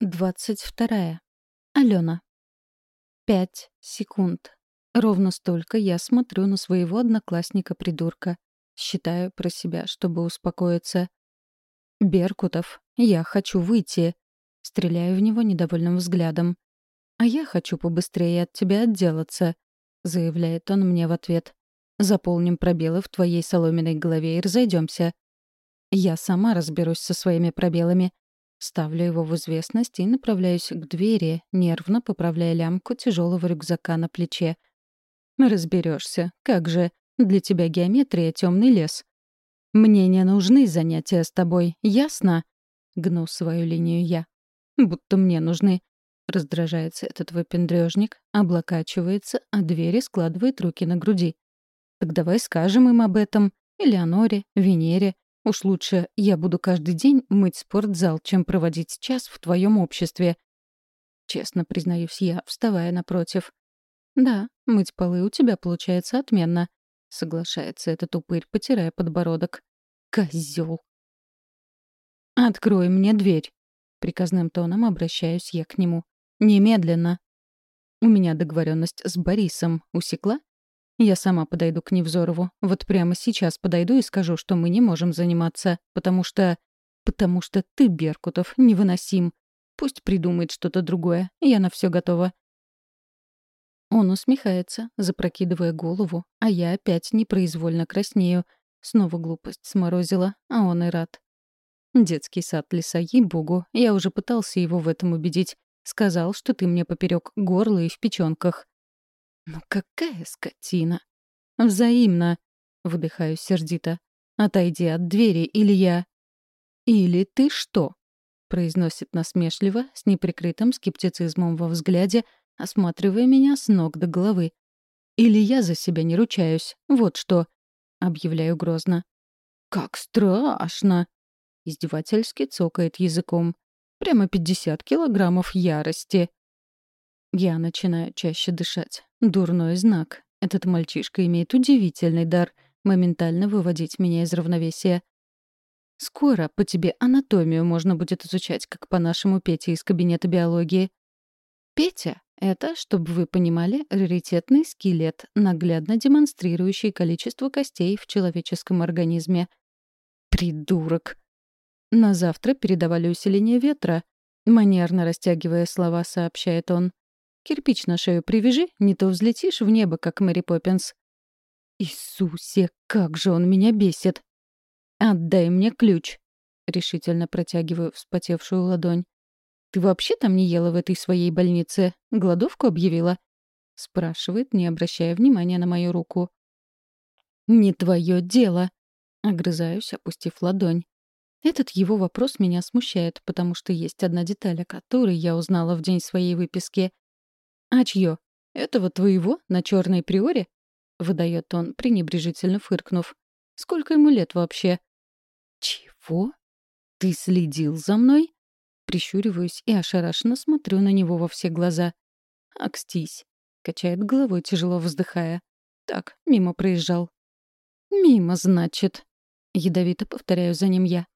двадцать вторая. Алена. Пять секунд. Ровно столько я смотрю на своего одноклассника-придурка. Считаю про себя, чтобы успокоиться. «Беркутов, я хочу выйти». Стреляю в него недовольным взглядом. «А я хочу побыстрее от тебя отделаться», — заявляет он мне в ответ. «Заполним пробелы в твоей соломенной голове и разойдемся. Я сама разберусь со своими пробелами. Ставлю его в известность и направляюсь к двери, нервно поправляя лямку тяжелого рюкзака на плече. Разберешься, как же, для тебя геометрия — темный лес. Мне не нужны занятия с тобой, ясно? Гну свою линию я. Будто мне нужны. Раздражается этот выпендрежник, облокачивается, а двери складывает руки на груди. Так давай скажем им об этом. Элеоноре, Венере. Уж лучше я буду каждый день мыть спортзал, чем проводить час в твоем обществе. Честно признаюсь я, вставая напротив. Да, мыть полы у тебя получается отменно. Соглашается этот упырь, потирая подбородок. Козел. «Открой мне дверь!» Приказным тоном обращаюсь я к нему. «Немедленно!» У меня договоренность с Борисом. Усекла? Я сама подойду к Невзорову. Вот прямо сейчас подойду и скажу, что мы не можем заниматься, потому что... Потому что ты, Беркутов, невыносим. Пусть придумает что-то другое. Я на все готова. Он усмехается, запрокидывая голову, а я опять непроизвольно краснею. Снова глупость сморозила, а он и рад. Детский сад леса, ей-богу, я уже пытался его в этом убедить. Сказал, что ты мне поперек горла и в печенках. «Ну какая скотина!» «Взаимно!» — выдыхаю сердито. «Отойди от двери, или я...» «Или ты что?» — произносит насмешливо, с неприкрытым скептицизмом во взгляде, осматривая меня с ног до головы. «Или я за себя не ручаюсь, вот что!» — объявляю грозно. «Как страшно!» — издевательски цокает языком. «Прямо пятьдесят килограммов ярости!» Я начинаю чаще дышать. Дурной знак. Этот мальчишка имеет удивительный дар моментально выводить меня из равновесия. Скоро по тебе анатомию можно будет изучать, как по нашему Пете из кабинета биологии. Петя — это, чтобы вы понимали, раритетный скелет, наглядно демонстрирующий количество костей в человеческом организме. Придурок. На завтра передавали усиление ветра. Манерно растягивая слова, сообщает он. Кирпич на шею привяжи, не то взлетишь в небо, как Мэри Поппинс. Иисусе, как же он меня бесит! Отдай мне ключ. Решительно протягиваю вспотевшую ладонь. «Ты вообще там не ела в этой своей больнице? Голодовку объявила?» Спрашивает, не обращая внимания на мою руку. «Не твое дело!» Огрызаюсь, опустив ладонь. Этот его вопрос меня смущает, потому что есть одна деталь, о которой я узнала в день своей выписки. «А чье? Этого твоего на черной приоре?» — выдает он, пренебрежительно фыркнув. «Сколько ему лет вообще?» «Чего? Ты следил за мной?» Прищуриваюсь и ошарашенно смотрю на него во все глаза. «Акстись!» — качает головой, тяжело вздыхая. «Так, мимо проезжал». «Мимо, значит?» — ядовито повторяю за ним я.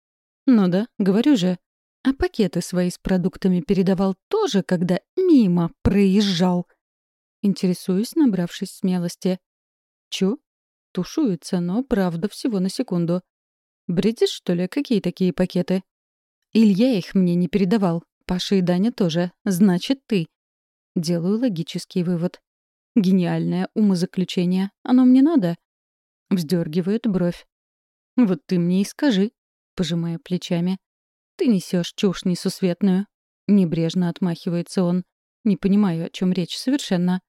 «Ну да, говорю же. А пакеты свои с продуктами передавал тоже, когда мимо проезжал. Интересуюсь, набравшись смелости. Чё? Тушуется, но правда всего на секунду. Бредишь, что ли, какие такие пакеты? Илья их мне не передавал. Паша и Даня тоже. Значит, ты. Делаю логический вывод. Гениальное умозаключение. Оно мне надо? Вздергивает бровь. Вот ты мне и скажи, пожимая плечами. Ты несешь чушь несусветную. Небрежно отмахивается он. Не понимаю, о чем речь совершенно.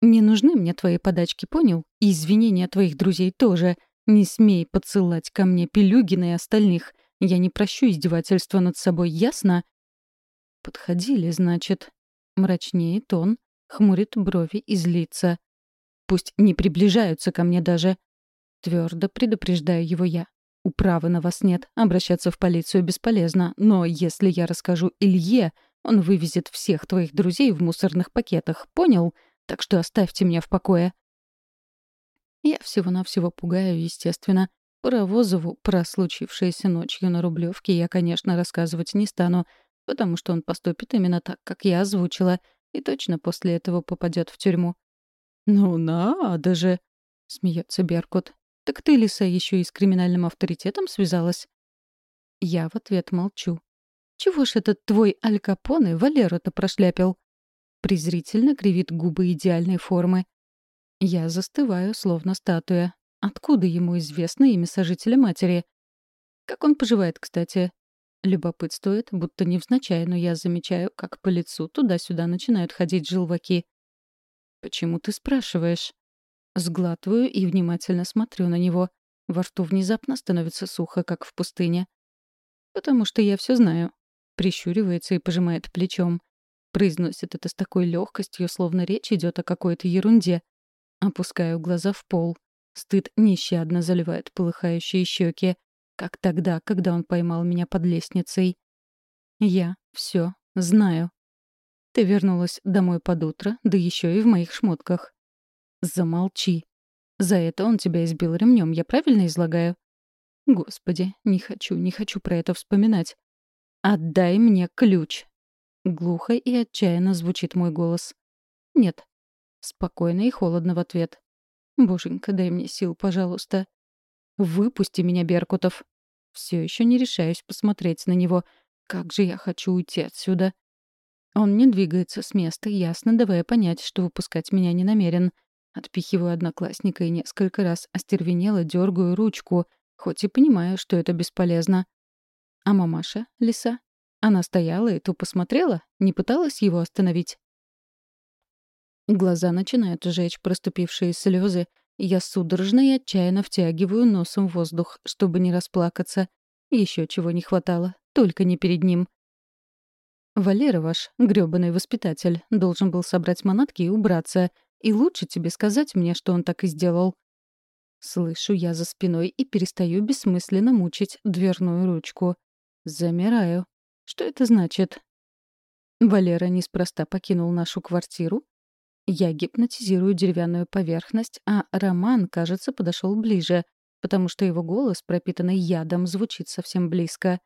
Не нужны мне твои подачки, понял? И извинения твоих друзей тоже. Не смей подсылать ко мне Пелюгина и остальных. Я не прощу издевательства над собой, ясно? Подходили, значит. Мрачнеет он, хмурит брови и злится. Пусть не приближаются ко мне даже. Твердо предупреждаю его я. Управы на вас нет, обращаться в полицию бесполезно, но если я расскажу Илье, он вывезет всех твоих друзей в мусорных пакетах, понял? Так что оставьте меня в покое. Я всего-навсего пугаю, естественно. Про Возову, про случившееся ночью на Рублевке я, конечно, рассказывать не стану. потому что он поступит именно так, как я озвучила, и точно после этого попадет в тюрьму. «Ну надо же!» — смеется Беркут. «Так ты, Лиса, еще и с криминальным авторитетом связалась?» Я в ответ молчу. «Чего ж этот твой Аль Капоне Валеру-то прошляпил?» Презрительно кривит губы идеальной формы. Я застываю, словно статуя. Откуда ему известно имя сожителя матери? Как он поживает, кстати? Любопытствует, будто невзначай, но я замечаю, как по лицу туда-сюда начинают ходить желваки. «Почему ты спрашиваешь?» Сглатываю и внимательно смотрю на него. Во рту внезапно становится сухо, как в пустыне. «Потому что я все знаю». Прищуривается и пожимает плечом. Произносит это с такой легкостью, словно речь идет о какой-то ерунде. Опускаю глаза в пол. Стыд нещадно заливает полыхающие щеки, как тогда, когда он поймал меня под лестницей. Я все знаю. Ты вернулась домой под утро, да еще и в моих шмотках. Замолчи. За это он тебя избил ремнем, я правильно излагаю? Господи, не хочу, не хочу про это вспоминать. Отдай мне ключ. Глухо и отчаянно звучит мой голос. Нет. Спокойно и холодно в ответ. Боженька, дай мне сил, пожалуйста. Выпусти меня, Беркутов. Все еще не решаюсь посмотреть на него. Как же я хочу уйти отсюда. Он не двигается с места, ясно давая понять, что выпускать меня не намерен. Отпихиваю одноклассника и несколько раз остервенело дергаю ручку, хоть и понимаю, что это бесполезно. А мамаша, лиса? Она стояла и тупо смотрела, не пыталась его остановить. Глаза начинают жечь проступившие слезы, я судорожно и отчаянно втягиваю носом воздух, чтобы не расплакаться. Еще чего не хватало, только не перед ним. Валера ваш, грёбаный воспитатель, должен был собрать манатки и убраться. И лучше тебе сказать мне, что он так и сделал. Слышу я за спиной и перестаю бессмысленно мучить дверную ручку. Замираю. Что это значит? Валера неспроста покинул нашу квартиру. Я гипнотизирую деревянную поверхность, а Роман, кажется, подошел ближе, потому что его голос, пропитанный ядом, звучит совсем близко.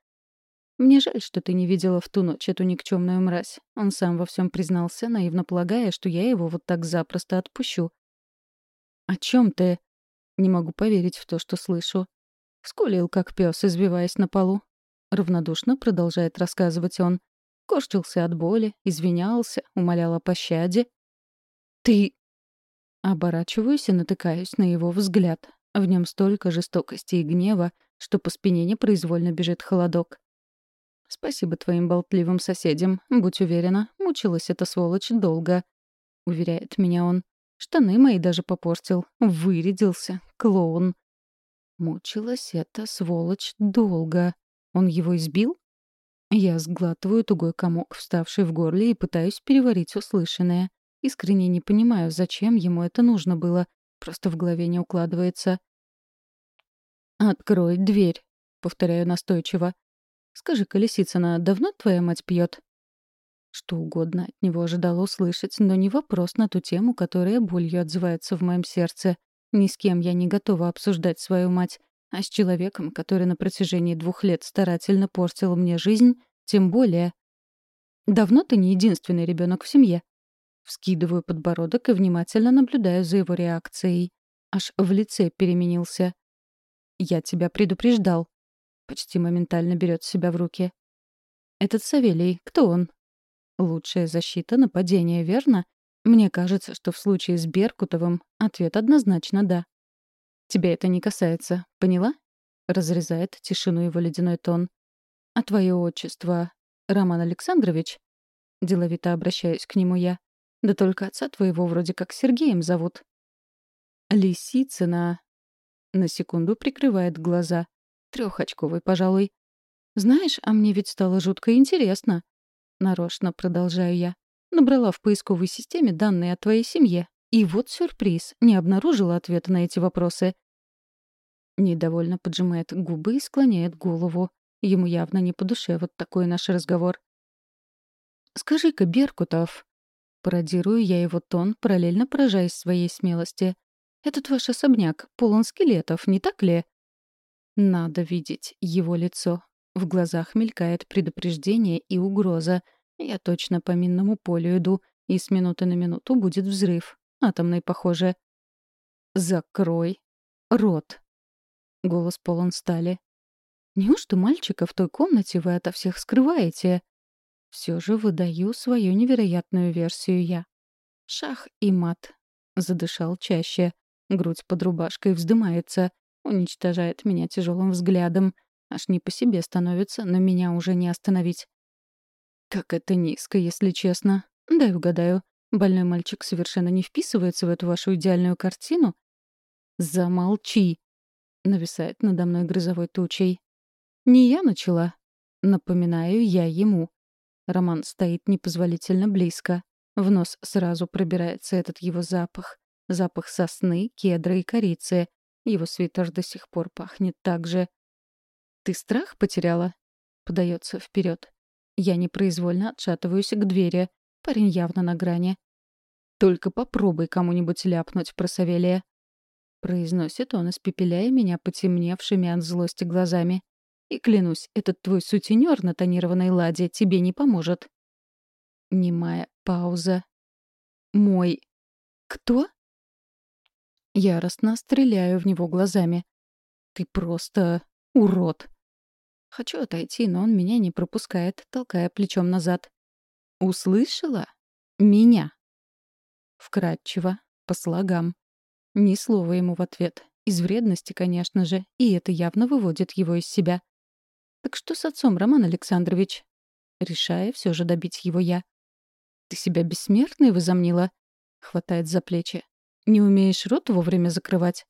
Мне жаль, что ты не видела в ту ночь эту никчемную мразь. Он сам во всем признался, наивно полагая, что я его вот так запросто отпущу. О чем ты? Не могу поверить в то, что слышу. Скулил, как пес, избиваясь на полу. Равнодушно продолжает рассказывать он. Корчился от боли, извинялся, умолял о пощаде. «Ты...» Оборачиваюсь и натыкаюсь на его взгляд. В нем столько жестокости и гнева, что по спине непроизвольно бежит холодок. Спасибо твоим болтливым соседям. Будь уверена, мучилась эта сволочь долго. Уверяет меня он. Штаны мои даже попортил. Вырядился. Клоун. Мучилась эта сволочь долго. Он его избил? Я сглатываю тугой комок, вставший в горле, и пытаюсь переварить услышанное. Искренне не понимаю, зачем ему это нужно было. Просто в голове не укладывается. «Открой дверь», — повторяю настойчиво. Скажи-ка, Лисицына, давно твоя мать пьет? Что угодно от него ожидала услышать, но не вопрос на ту тему, которая болью отзывается в моем сердце. Ни с кем я не готова обсуждать свою мать, а с человеком, который на протяжении двух лет старательно портил мне жизнь, тем более. Давно ты не единственный ребенок в семье? Вскидываю подбородок и внимательно наблюдаю за его реакцией. Аж в лице переменился. «Я тебя предупреждал», Почти моментально берет себя в руки. «Этот Савелий, кто он?» «Лучшая защита нападения, верно?» Мне кажется, что в случае с Беркутовым ответ однозначно «да». «Тебя это не касается, поняла?» Разрезает тишину его ледяной тон. «А твое отчество Роман Александрович?» Деловито обращаюсь к нему я. «Да только отца твоего вроде как Сергеем зовут». «Лисицына...» На секунду прикрывает глаза. Трехочковый, пожалуй. Знаешь, а мне ведь стало жутко интересно. Нарочно продолжаю я. Набрала в поисковой системе данные о твоей семье. И вот сюрприз. Не обнаружила ответа на эти вопросы. Недовольно поджимает губы и склоняет голову. Ему явно не по душе вот такой наш разговор. «Скажи-ка, Беркутов...» Пародирую я его тон, параллельно поражаясь своей смелости. «Этот ваш особняк полон скелетов, не так ли?» Надо видеть его лицо. В глазах мелькает предупреждение и угроза. Я точно по минному полю иду, и с минуты на минуту будет взрыв. Атомный, похоже. «Закрой рот!» Голос полон стали. «Неужто мальчика в той комнате вы ото всех скрываете?» Все же выдаю свою невероятную версию я. Шах и мат. Задышал чаще. Грудь под рубашкой вздымается. Уничтожает меня тяжелым взглядом. Аж не по себе становится, но меня уже не остановить. Как это низко, если честно. Дай угадаю. Больной мальчик совершенно не вписывается в эту вашу идеальную картину? Замолчи. Нависает надо мной грозовой тучей. Не я начала. Напоминаю я ему. Роман стоит непозволительно близко. В нос сразу пробирается этот его запах. Запах сосны, кедра и корицы. Его свитер до сих пор пахнет так же. «Ты страх потеряла?» Подается вперед. Я непроизвольно отшатываюсь к двери. Парень явно на грани. «Только попробуй кому-нибудь ляпнуть про Савелия». Произносит он, испепеляя меня потемневшими от злости глазами. И клянусь, этот твой сутенер на тонированной ладе тебе не поможет. Немая пауза. Мой... Кто? Яростно стреляю в него глазами. Ты просто урод. Хочу отойти, но он меня не пропускает, толкая плечом назад. Услышала? Меня. Вкратчиво, по слогам. Ни слова ему в ответ. Из вредности, конечно же, и это явно выводит его из себя. «Так что с отцом, Роман Александрович?» Решая все же добить его я. «Ты себя бессмертной возомнила?» Хватает за плечи. «Не умеешь рот вовремя закрывать?»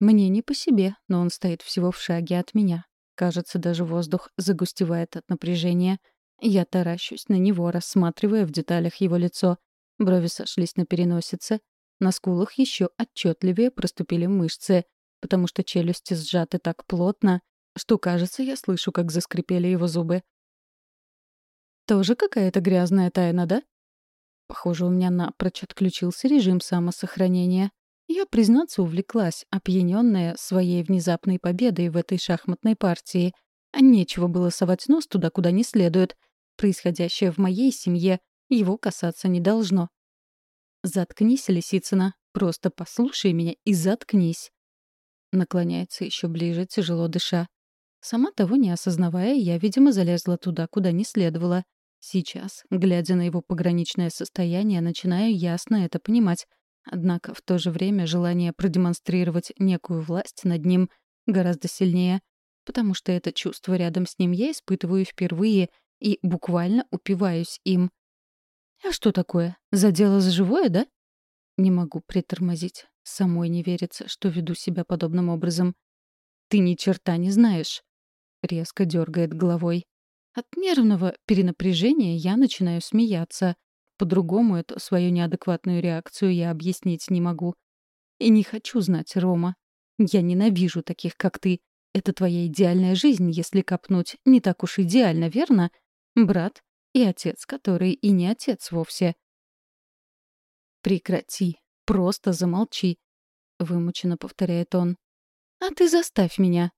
Мне не по себе, но он стоит всего в шаге от меня. Кажется, даже воздух загустевает от напряжения. Я таращусь на него, рассматривая в деталях его лицо. Брови сошлись на переносице. На скулах еще отчетливее проступили мышцы, потому что челюсти сжаты так плотно, что, кажется, я слышу, как заскрипели его зубы. «Тоже какая-то грязная тайна, да?» Похоже, у меня напрочь отключился режим самосохранения. Я, признаться, увлеклась, опьянённая своей внезапной победой в этой шахматной партии. А нечего было совать нос туда, куда не следует. Происходящее в моей семье его касаться не должно. «Заткнись, Лисицына, просто послушай меня и заткнись». Наклоняется еще ближе, тяжело дыша. Сама того не осознавая, я, видимо, залезла туда, куда не следовало. Сейчас, глядя на его пограничное состояние, начинаю ясно это понимать. Однако в то же время желание продемонстрировать некую власть над ним гораздо сильнее, потому что это чувство рядом с ним я испытываю впервые и буквально упиваюсь им. А что такое? Задело за живое, да? Не могу притормозить. Самой не верится, что веду себя подобным образом. Ты ни черта не знаешь. Резко дергает головой. От нервного перенапряжения я начинаю смеяться. По-другому эту свою неадекватную реакцию я объяснить не могу. И не хочу знать, Рома. Я ненавижу таких, как ты. Это твоя идеальная жизнь, если копнуть. Не так уж идеально, верно? Брат и отец, который и не отец вовсе. «Прекрати. Просто замолчи», — вымученно повторяет он. «А ты заставь меня»,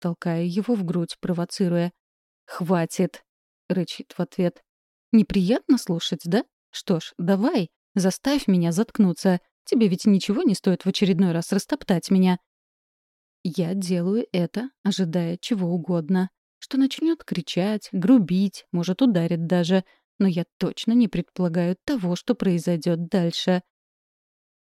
Толкаю его в грудь, провоцируя. «Хватит!» — рычит в ответ. «Неприятно слушать, да? Что ж, давай, заставь меня заткнуться. Тебе ведь ничего не стоит в очередной раз растоптать меня». Я делаю это, ожидая чего угодно. Что начнет кричать, грубить, может, ударит даже. Но я точно не предполагаю того, что произойдет дальше.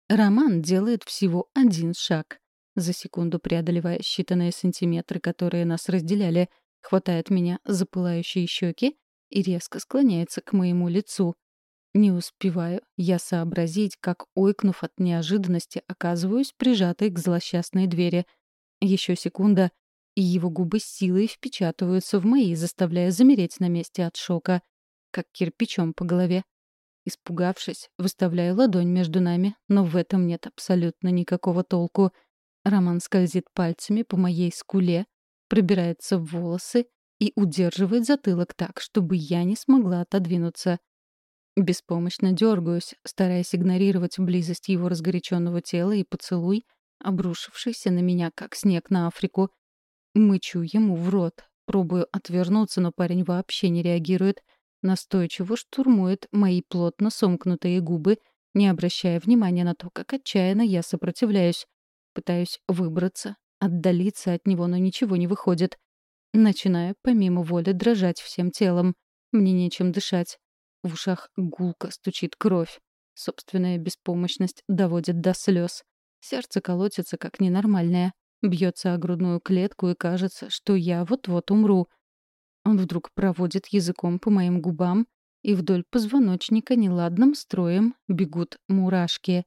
Роман делает всего один шаг за секунду преодолевая считанные сантиметры, которые нас разделяли, хватает меня за пылающие щеки и резко склоняется к моему лицу. Не успеваю я сообразить, как, ойкнув от неожиданности, оказываюсь прижатой к злосчастной двери. Еще секунда, и его губы силой впечатываются в мои, заставляя замереть на месте от шока, как кирпичом по голове. Испугавшись, выставляю ладонь между нами, но в этом нет абсолютно никакого толку — Роман скользит пальцами по моей скуле, пробирается в волосы и удерживает затылок так, чтобы я не смогла отодвинуться. Беспомощно дергаюсь, стараясь игнорировать близость его разгоряченного тела и поцелуй, обрушившийся на меня, как снег на Африку. Мычу ему в рот, Пробую отвернуться, но парень вообще не реагирует. Настойчиво штурмует мои плотно сомкнутые губы, не обращая внимания на то, как отчаянно я сопротивляюсь. Пытаюсь выбраться, отдалиться от него, но ничего не выходит. Начинаю, помимо воли, дрожать всем телом. Мне нечем дышать. В ушах гулко стучит кровь. Собственная беспомощность доводит до слез. Сердце колотится, как ненормальное. Бьется о грудную клетку, и кажется, что я вот-вот умру. Он вдруг проводит языком по моим губам, и вдоль позвоночника неладным строем бегут мурашки.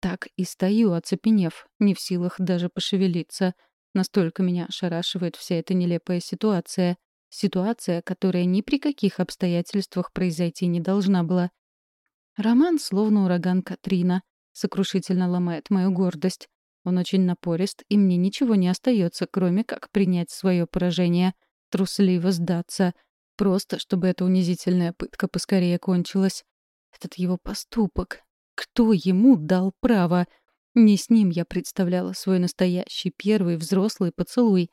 Так и стою, оцепенев, не в силах даже пошевелиться. Настолько меня шарашивает вся эта нелепая ситуация. Ситуация, которая ни при каких обстоятельствах произойти не должна была. Роман, словно ураган Катрина, сокрушительно ломает мою гордость. Он очень напорист, и мне ничего не остается, кроме как принять свое поражение, трусливо сдаться, просто чтобы эта унизительная пытка поскорее кончилась. Этот его поступок. Кто ему дал право? Не с ним я представляла свой настоящий первый взрослый поцелуй.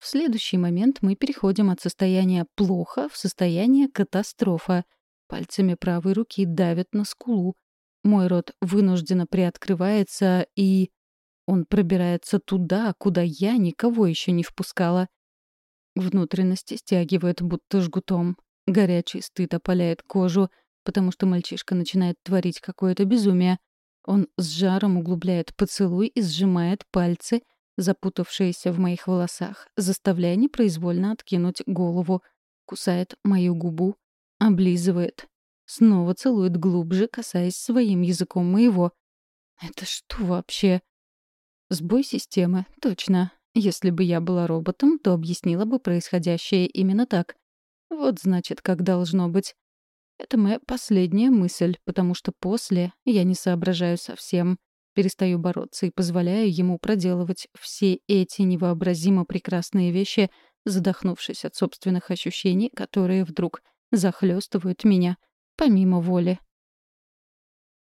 В следующий момент мы переходим от состояния «плохо» в состояние «катастрофа». Пальцами правой руки давят на скулу. Мой рот вынужденно приоткрывается, и... Он пробирается туда, куда я никого еще не впускала. Внутренности стягивает будто жгутом. Горячий стыд опаляет кожу, потому что мальчишка начинает творить какое-то безумие. Он с жаром углубляет поцелуй и сжимает пальцы, запутавшиеся в моих волосах, заставляя непроизвольно откинуть голову, кусает мою губу, Облизывает. Снова целует глубже, касаясь своим языком моего. Это что вообще? Сбой системы, точно. Если бы я была роботом, то объяснила бы происходящее именно так. Вот значит, как должно быть. Это моя последняя мысль, потому что после я не соображаю совсем. Перестаю бороться и позволяю ему проделывать все эти невообразимо прекрасные вещи, задохнувшись от собственных ощущений, которые вдруг захлестывают меня, помимо воли.